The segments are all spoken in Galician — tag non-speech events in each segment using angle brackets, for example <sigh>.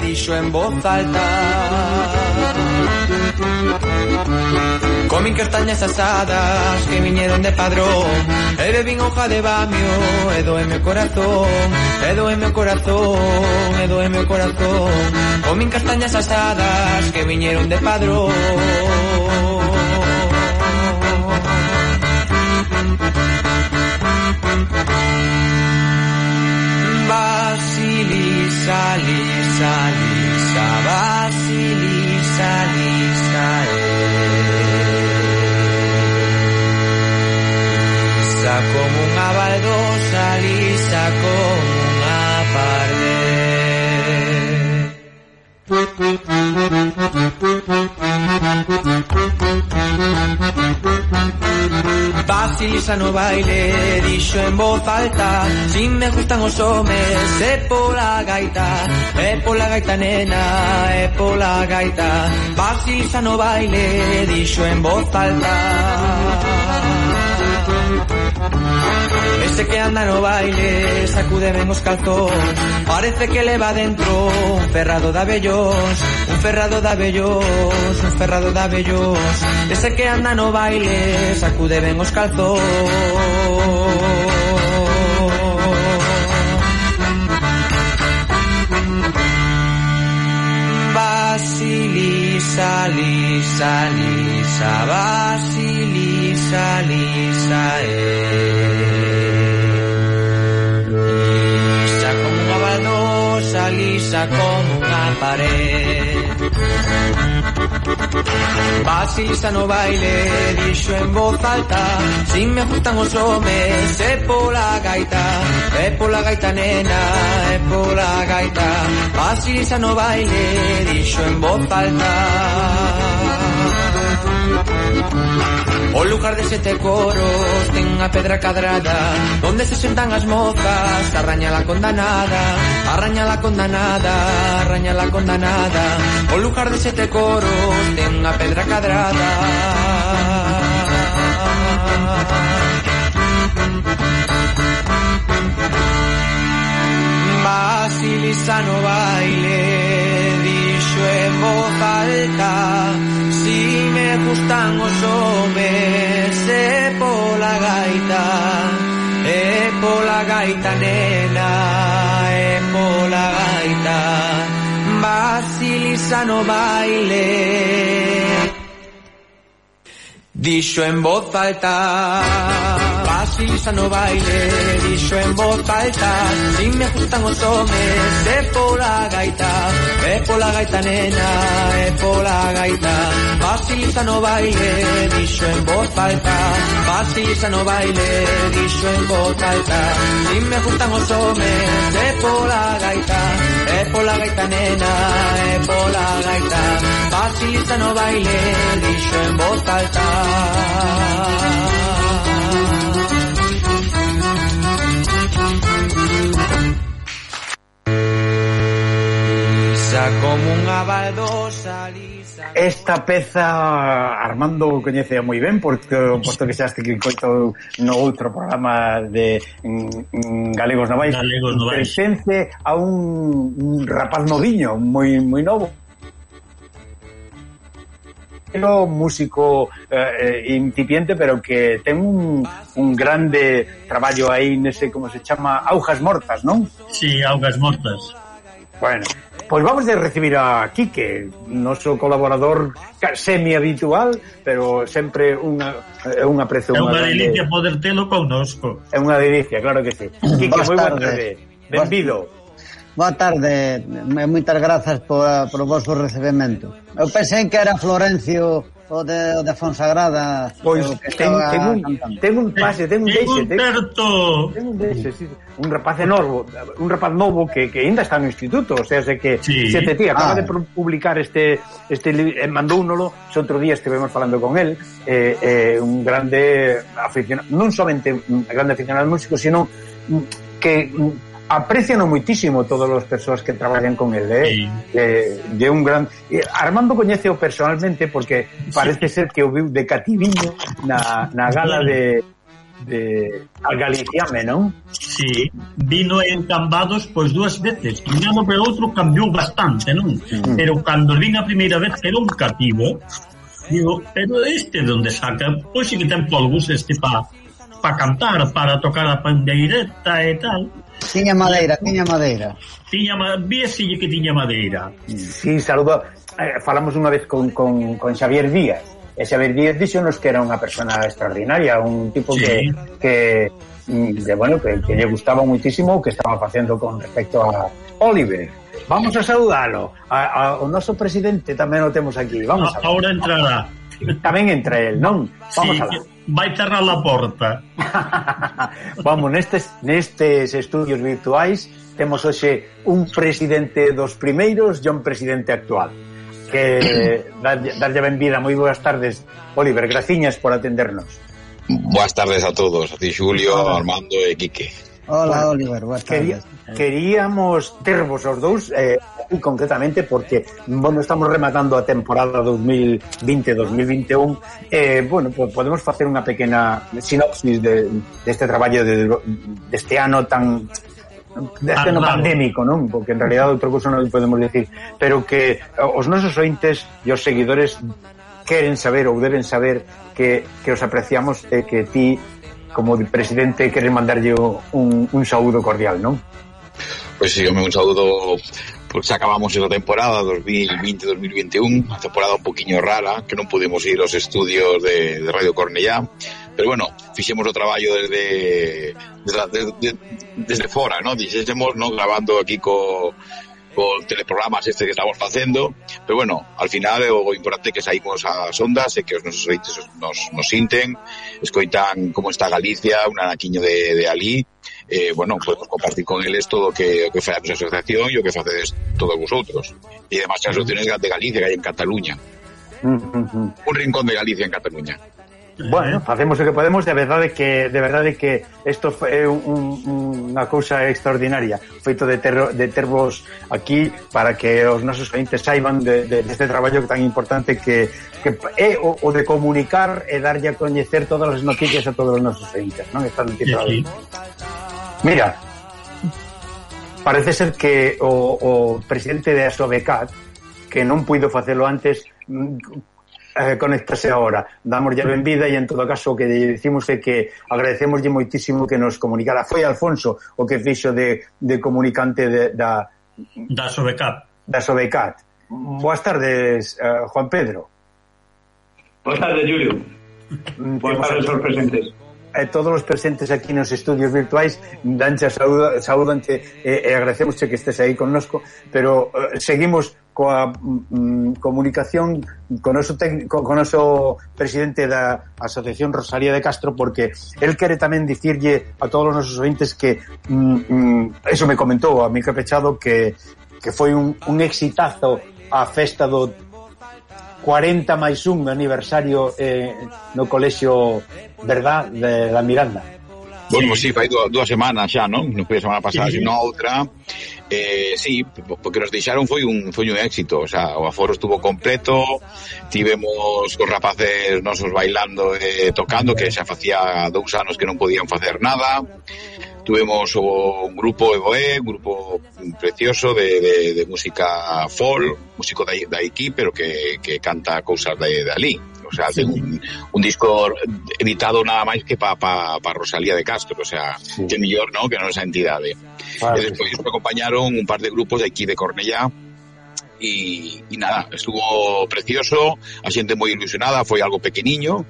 dixo en voz alta. Comín castañas asadas que viñeron de padrón. E bebín hoja de bamio e doe meu corazón. E doe meu corazón, e doe meu corazón. Comín castañas asadas que viñeron de padrón. Vasili, Sali, Sali, Sa, Vasili, Sali, risa no baile Dixo en voz alta. Si me gustan os homes É pola gaita. É pola gaita nena É pola gaita. Vas risa no baile Dixo en voz alta. Ese que anda no baile, sacude ben os calzóns Parece que leva dentro un ferrado de abellóns Un ferrado de abellóns, un ferrado de abellóns Ese que anda no baile, sacude ben os calzóns Basilisa, lisa, lisa, basilisa, lisa, eh. Lisa como unha baldosa, lisa como unha pared. Basi sano baile ni shu en voz falta. Sin me gustan os hombres e por la gaita. E por la gaita nena e por la gaita. Basi sano baile ni shu en voz falta. O lugar de sete coros ten a pedra cadrada Onde se sentan as mozas Arraña la condanada Arraña la condanada Arraña la condanada. O lugar de sete coros ten a pedra cadrada. Basilisano baile cantan os homes e pola gaita e pola gaita nena e pola gaita. Basilisa no baile. Dixo en voz alta Basilisa no baile. Dixo en voz alta Si me ajustan os homes E pola gaita E pola gaita nena E pola gaita. Pacisa no baile, dicho en voz alta. Pacisa no baile, dicho en voz alta. Si me gustan los hombres, es por la gaita. Es por la gaita, nena, es por la gaita. Pacisa no baile, dicho en voz alta. como un abaldo salí. Esta peza Armando coñecea moi ben porque posto que xaste que coito no outro programa de mm, Galegos Novais. Galegos Novais. Pertence a un, un rapaz noviño, moi moi novo, pero músico eh, incipiente, pero que ten un, un grande traballo aí nese, como se chama, Augas Mortas, non? Sí, Augas Mortas. Bueno, Pois vamos de recibir a Quique, noso colaborador semi habitual, pero sempre unha eh, un unha grande. É unha delicia poder telo connosco. É unha delicia, claro que sí. <clears throat> Quique, moi boa tarde. Benvido. Boa tarde, moitas grazas por, por vosso recebemento. Eu pensei que era Florencio o de, o de Fonsagrada. Pois ten, ten, un, ten un pase, ten un deixe. Ten un Ten un deixe, sí, un rapaz enorme un rapaz novo que, que ainda está no instituto, o sea, se que sí. se te tía, acaba ah. de publicar este, este eh, mandounolo, se outro día estivemos falando con él, eh, eh, un grande aficionado, non somente un grande aficionado al músico, sino que apreciano moitísimo todas as persoas que traballan con el, eh? Sí. Eh, de un gran eh, Armando coñeceo personalmente porque parece sí. ser que o viu de cativiño na, na gala de de a Galiciame, non? Sí, vino en Cambados pois dúas veces, un ano pero outro cambiou bastante, non? Mm. Pero cando vin a primeira vez era un cativo digo, pero este de onde saca pois sí que ten polvos este pa, pa cantar, para tocar a pandeireta e tal Tiña madeira, tiña madeira. Tiña, viesille que tiña madeira. Sí, saludo, eh, falamos unha vez con, con, con Xavier Díaz, e Xavier Díaz dixonos que era unha persona extraordinaria, un tipo sí. que, mm, que de, bueno, que, que lle gustaba muitísimo o que estaba facendo con respecto a Oliver. Vamos a saudalo. A, a, o noso presidente tamén o temos aquí. Vamos a, a Ahora entrará. Tamén entra el, non? Vamos sí, a ver vai cerrar a porta. <laughs> Vamos, nestes, nestes estudios virtuais temos hoxe un presidente dos primeiros e un presidente actual. Que <clears throat> darlle, darlle benvida, moi boas tardes, Oliver, graciñas por atendernos. Boas tardes a todos, a ti Xulio, Armando e Quique. Hola, bueno, Oliver, boa tardes. Queríamos tervos os dous eh, concretamente porque bueno, estamos rematando a temporada 2020-2021 eh, bueno, pues podemos facer unha pequena sinopsis de, deste traballo de, deste de ano tan deste ano pandémico, non? Porque en realidad outro cousa non podemos decir, pero que eh, os nosos ointes e os seguidores queren saber ou deben saber que, que os apreciamos e eh, que ti como de presidente queres mandarlle un, un saúdo cordial, non? Pois sí, home, un saúdo pois pues acabamos esa temporada 2020-2021, unha temporada un poquinho rara, que non pudemos ir aos estudios de, de Radio Cornellá, pero bueno, fixemos o traballo desde desde, desde, desde fora, ¿no? Dixésemos, ¿no? grabando aquí co con teleprogramas este que estamos facendo pero bueno, al final o importante que saímos ás ondas e que os nosos nos, nos sinten escoitan como está Galicia un anaquiño de, de ali eh, bueno, podemos compartir con eles todo o que, o que fai a nosa asociación e o que facedes todos vosotros. E además as asociaciones de Galicia que hai en Cataluña. Un rincón de Galicia en Cataluña Bueno, facemos o que podemos, de verdade que de verdade que isto é un, unha cousa extraordinaria, feito de ter de tervos aquí para que os nosos clientes saiban de, de, deste traballo tan importante que, que é o, o de comunicar e darlle a coñecer todas as noticias a todos os nosos clientes, non? Están noticia. Sí, sí. Mira, parece ser que o, o presidente de Asobecat, que non puido facelo antes eh, conectase agora. Damos ya benvida e, en todo caso, o que lle dicimos é que agradecemoslle moitísimo que nos comunicara. Foi Alfonso o que fixo de, de comunicante de, da... Da Sobecat. Da Sobecat. Boas tardes, eh, Juan Pedro. Boas tardes, Julio. Mm, Boas tardes aos presentes e todos os presentes aquí nos estudios virtuais danche a saúda, saúdanche eh, e, e agradecemosche que estés aí connosco pero eh, seguimos coa mm, mm, comunicación con oso, técnico, con oso presidente da Asociación Rosalía de Castro porque el quere tamén dicirlle a todos os nosos ointes que mm, mm, eso me comentou a Mica Pechado que, que foi un, un exitazo a festa do 40 máis un aniversario eh, no colexio Verdad de la Miranda. Bueno, sí, fai dúas, dúas semanas xa, non? Non foi a semana pasada, sí. sino outra. Eh, sí, porque nos deixaron foi un foi un éxito, o sea, o aforo estuvo completo, tivemos os rapaces nosos bailando e eh, tocando, que xa facía dous anos que non podían facer nada. Tuvemos o, un grupo Evoe, un grupo precioso de, de, de música folk, músico de, de aquí, pero que, que canta cousas de, de ali o sea, sí. un, un, disco editado nada máis que para pa, pa Rosalía de Castro, o sea, sí. que mellor, ¿no?, que non esa entidade. Claro, e despois sí. acompañaron un par de grupos de aquí de Cornellá, y, y, nada, estuvo precioso, a xente moi ilusionada, foi algo pequeniño,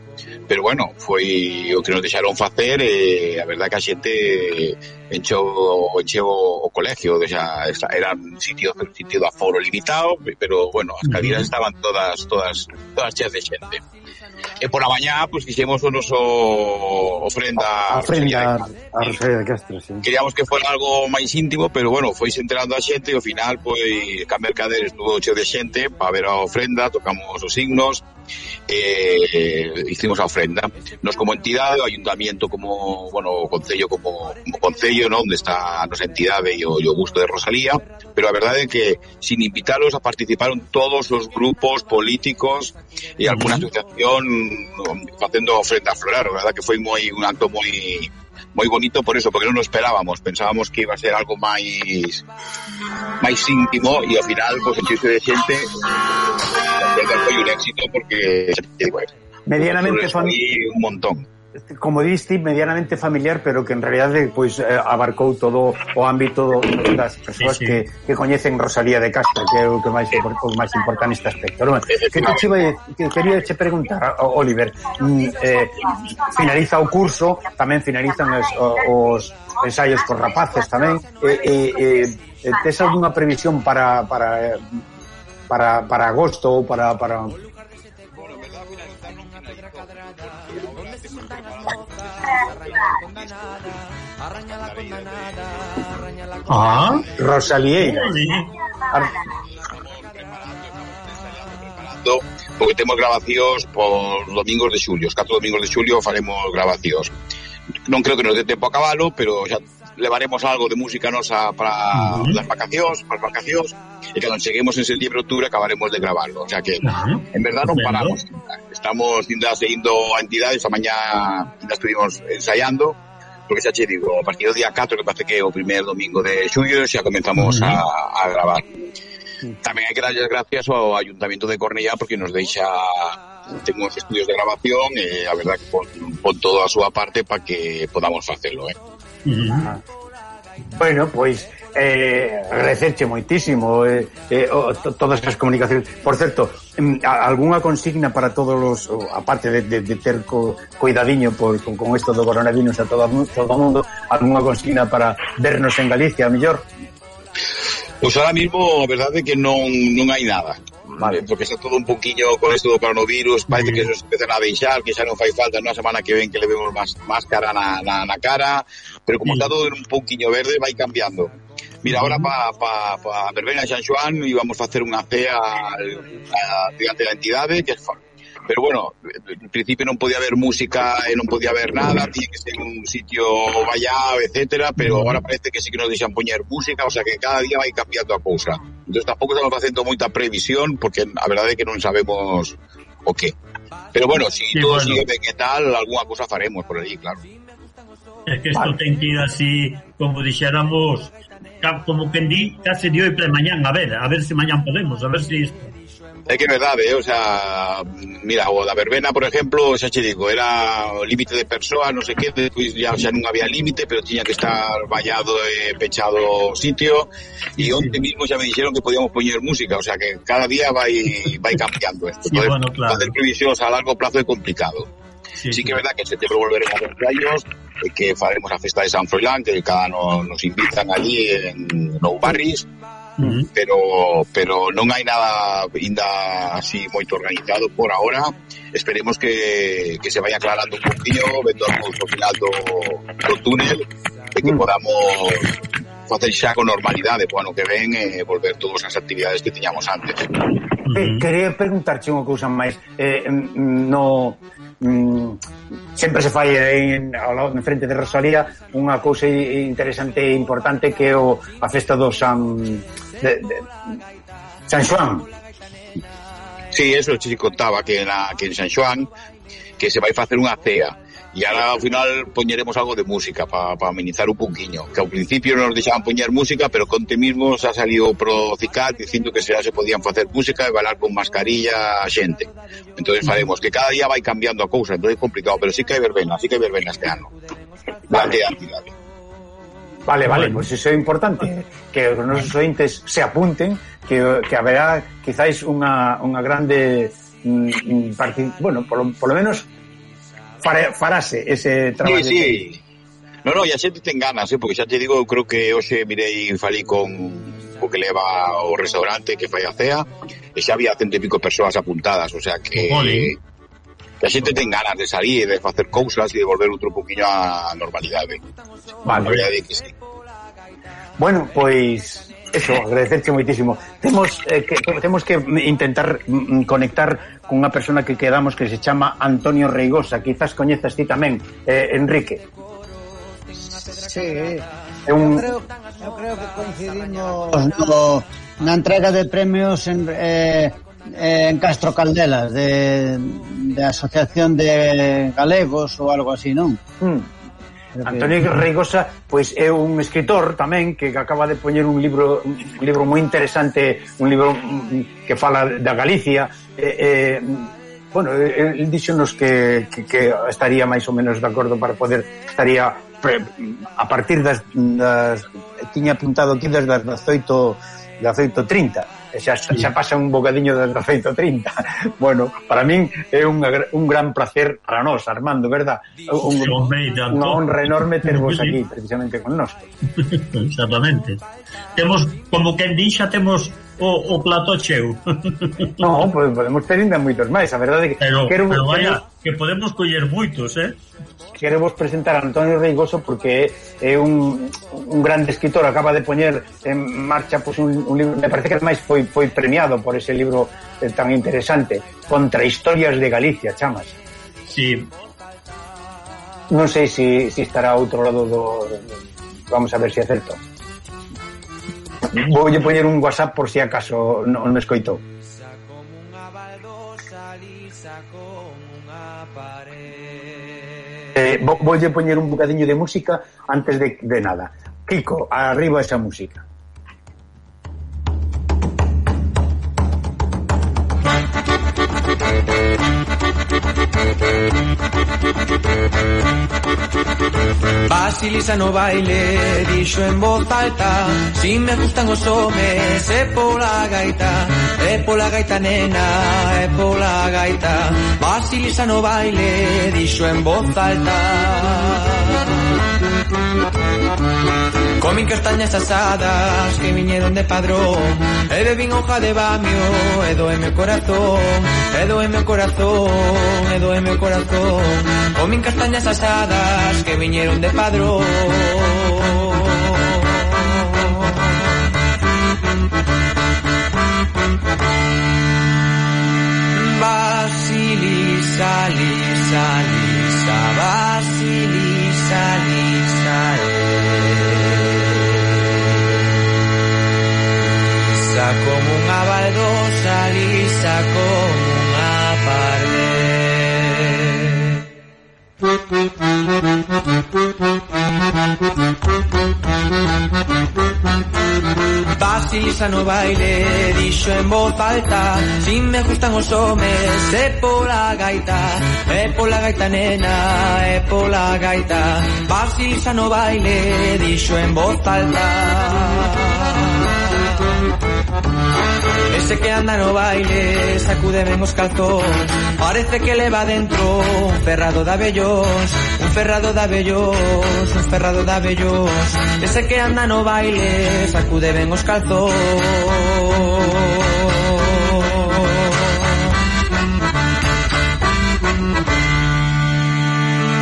pero bueno, foi o que nos deixaron facer e eh, a verdad que a xente encheu, encheu o colegio, xa, era un sitio, un sitio de aforo limitado, pero bueno, as cadiras estaban todas todas todas cheas de xente. E eh, por a mañá, pois pues, fixemos o noso ofrenda a, a ofrenda a Rosalía de Castro, sí. Queríamos que fuera algo máis íntimo, pero bueno, foi enterando a xente e ao final, pois, pues, Can Mercader estuvo cheo de xente para ver a ofrenda, tocamos os signos, eh, hicimos la ofrenda. Nos como entidad, o ayuntamiento como, bueno, concello como, como concello, ¿no? Donde está nuestra entidad y yo gusto de Rosalía, pero la verdad es que sin invitarlos a participaron todos los grupos políticos y alguna asociación haciendo ofrenda floral, la verdad que fue muy, un acto muy, muy bonito por eso, porque no lo esperábamos, pensábamos que iba a ser algo más, más íntimo y al final pues el chiste de gente Declan foi un éxito porque medianamente familiar un montón como diste, medianamente familiar, pero que en realidad pois eh, eh abarcou todo o ámbito das persoas sí, sí. que, que coñecen Rosalía de Castro, que é o que máis o máis importante neste aspecto. Non? Que te chiva, que quería che preguntar, eh, Oliver, mm, eh, finaliza o curso, tamén finalizan os, os ensaios cos rapaces tamén, e, eh, e, e tes algunha previsión para, para para, para agosto para, para Ah, Rosalieira. porque temos grabacións por domingos de xulio, os 4 domingos de xulio faremos grabacións. Non creo que nos dé tempo a cabalo, pero xa levaremos algo de música nosa para uh -huh. as vacacións, para as vacacións, e cando cheguemos en septiembre outubro acabaremos de gravarlo. O sea que, uh -huh. en verdad non paramos. Estamos seguindo a entidade, esta mañá ainda estuvimos ensaiando, porque xa che digo, a partir do día 4, que parece que é o primer domingo de xullo, xa comenzamos uh -huh. a, a gravar. Tamén hai que darlle as gracias ao Ayuntamiento de Cornellá porque nos deixa ten uns estudios de grabación e a verdad que pon, pon todo a súa parte para que podamos facelo, eh. Uh -huh. Bueno, pois eh, agradecerche moitísimo eh, eh, o, todas as comunicacións. Por certo, algunha consigna para todos os, aparte de, de, de ter co, cuidadiño por, con, con esto do coronavirus a todo, todo o mundo, algunha consigna para vernos en Galicia, mellor? Pois ahora mismo a verdade é que non, non hai nada vale. Eh, porque está todo un poquinho con isto do coronavirus, parece mm. que se empezan a deixar, que xa non fai falta na semana que ven que le vemos más máscara na, na, na cara, pero como mm. está todo un poquinho verde, vai cambiando. Mira, agora mm. pa, pa, pa Verbena San Xoán íbamos facer unha cea al, a, digante da entidade que, pero bueno, en principio non podía haber música e non podía haber nada, tiña que ser un sitio vallado, etcétera, pero agora parece que sí que nos deixan poñer música, o sea que cada día vai cambiando a cousa. Entón tampouco estamos facendo moita previsión, porque a verdade é que non sabemos o que. Pero bueno, si sí, todo bueno. sigue ben e tal, alguna cousa faremos por aí, claro. É que isto vale. ten que ir así, como dixéramos, como quen di, case de hoy para mañán, a ver, a ver se mañán podemos, a ver se isto. É que é verdade, eh? o sea, mira, o da verbena, por exemplo, xa che digo, era o límite de persoa, non sei que, depois ya xa non había límite, pero tiña que estar vallado e pechado o sitio, e onte mismo xa me dixeron que podíamos poñer música, o sea, que cada día vai vai cambiando isto. Sí, bueno, claro. Fazer previsións a largo plazo é complicado. Sí que é verdad que en setembro volveremos aos playos, eh, que faremos a festa de San Froilán, que cada ano nos invitan allí en Nou Barris, Uh -huh. pero pero non hai nada ainda así moito organizado por ahora esperemos que, que se vaya aclarando un poquinho vendo o ao final do, do túnel e que podamos facer xa con normalidade o ano que ven eh, volver todas as actividades que tiñamos antes uh -huh. eh, Quería preguntarche unha cousa máis eh, mm, no mm, sempre se fai en, ao lado, en frente de Rosalía unha cousa interesante e importante que é o, a festa do San de, de, San Xoán. Sí, eso che contaba que, na, que en San Xoán que se vai facer unha cea. E ahora ao final poñeremos algo de música para pa amenizar un poquinho, que ao principio non nos deixaban poñer música, pero conte mismo xa salido pro CICAT dicindo que xa se podían facer música e bailar con mascarilla a xente. Entón faremos que cada día vai cambiando a cousa, entón é complicado, pero sí que hai verbena, sí que hai verbena este ano. Vale. Vale, vale, vale, pois pues iso é importante que os nosos ointes se apunten que, que haberá quizáis unha, unha grande mm, mm bueno, polo, polo menos farase ese traballo. Sí, sí. No, no, e a xente ten ganas, eh, porque xa te digo, eu creo que hoxe mirei, falei con o que leva o restaurante que fai a CEA, eh, e xa había cento e pico persoas apuntadas, o sea que... Oli. Que a xente ten ganas de salir, de facer cousas e de volver outro poquinho á normalidade. ¿eh? Vale. A verdade que sí. Bueno, pois eso, agradecerche moitísimo. Temos eh, que temos que intentar mm, mm conectar con unha persona que quedamos que se chama Antonio Reigosa, quizás coñezas ti tamén, eh, Enrique. Sí. É un... Eu creo, eu creo que coincidimos no, na entrega de premios en, eh, eh, en Castro Caldelas de, de Asociación de Galegos ou algo así, non? Mm. Antonio Reigosa pois é un escritor tamén que acaba de poñer un libro un libro moi interesante, un libro que fala da Galicia, eh, eh bueno, el dixonos que, que, que estaría máis ou menos de acordo para poder estaría a partir das, das tiña apuntado aquí desde as 18 18:30 e xa, xa pasa un bocadiño das <laughs> 18.30 bueno, para min é un, un gran placer para nós, Armando, verdad? Un, un honra enorme tervos aquí precisamente con nós <laughs> exactamente. Temos, como quen di, xa temos o, o plató cheu. No, pues podemos ter ainda moitos máis, a verdade que pero, quero, pero vaya, que podemos coller moitos, eh? Quero vos presentar a Antonio Reigoso porque é un, un grande escritor, acaba de poñer en marcha pues, un, un libro, me parece que máis foi, foi premiado por ese libro eh, tan interesante, Contra historias de Galicia, chamas. Sí. Non sei se si, si estará a outro lado do... Vamos a ver se si acerto. Vou poñer un WhatsApp por si acaso non me escoitou. Eh, vou, voulle poñer un bocadiño de música antes de nada. Kiko, arriba esa música. Basilisa no baile, dixo en voz alta. Si me gustan os homes, é pola gaita É pola gaita nena, é pola gaita. Basilisa no baile, dixo en voz alta. Comín castañas asadas que viñeron de padrón. E bebín hoja de bamio e doeme o corazón. E doeme o corazón, e doeme o corazón. Comín castañas asadas que viñeron de padrón. Vasili, Sali, Sali, Sa, Vasili, Sali, Sa, Sa como un abaldón, Sali, Sa, casa no baile Dixo en voz alta Si me gustan os homes É pola gaita É pola gaita nena É pola gaita. Pasisa no baile Dixo en voz alta. Ese que anda no baile, sacude ben os calzóns Parece que leva dentro un ferrado de abellóns Un ferrado de abellóns, un ferrado de abellóns Ese que anda no baile, sacude ben os calzóns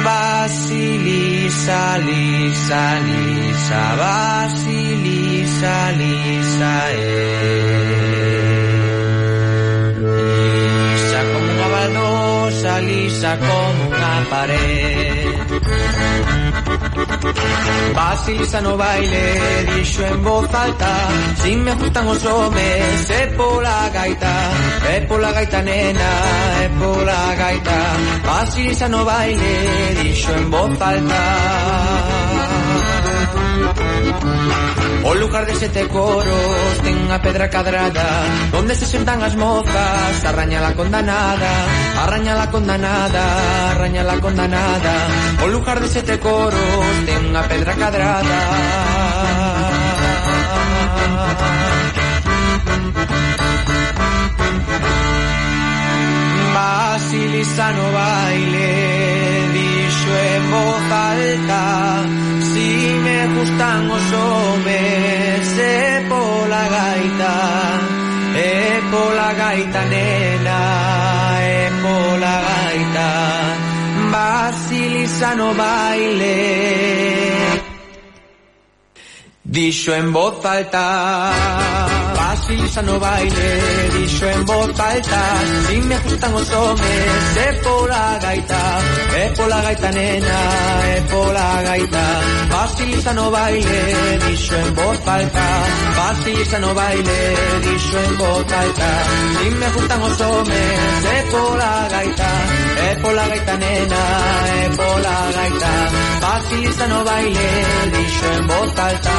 Vasily lisa, lisa, basilisa, lisa, eh. Lisa como unha baldosa, lisa como unha pared. Basiliza no baile, dicho en voz alta, si me gustan os hombres, es por la gaita, es por la gaita nena, es por la gaita. Basiliza no baile, dicho en voz alta. O lugar de sete coros ten a pedra cadrada Onde se sentan as mozas Arraña la condanada Arraña la condanada Arraña la condanada. O lugar de sete coros ten a pedra cadrada. Basilisano baile dixo en voz alta Si me gustan os homes É pola gaita É pola gaita, nena É pola gaita Basilisa no baile. Dixo en voz alta. Así ya no baile Y yo en voz alta Si me ajustan los hombres Es por la gaita Es por la gaita nena Es por la gaita. Así ya no baile Y yo en voz alta Así ya no baile Y yo en voz alta Si me ajustan los hombres Es por la gaita Es por la gaita nena Es por la gaita. Así ya no baile Y yo en voz alta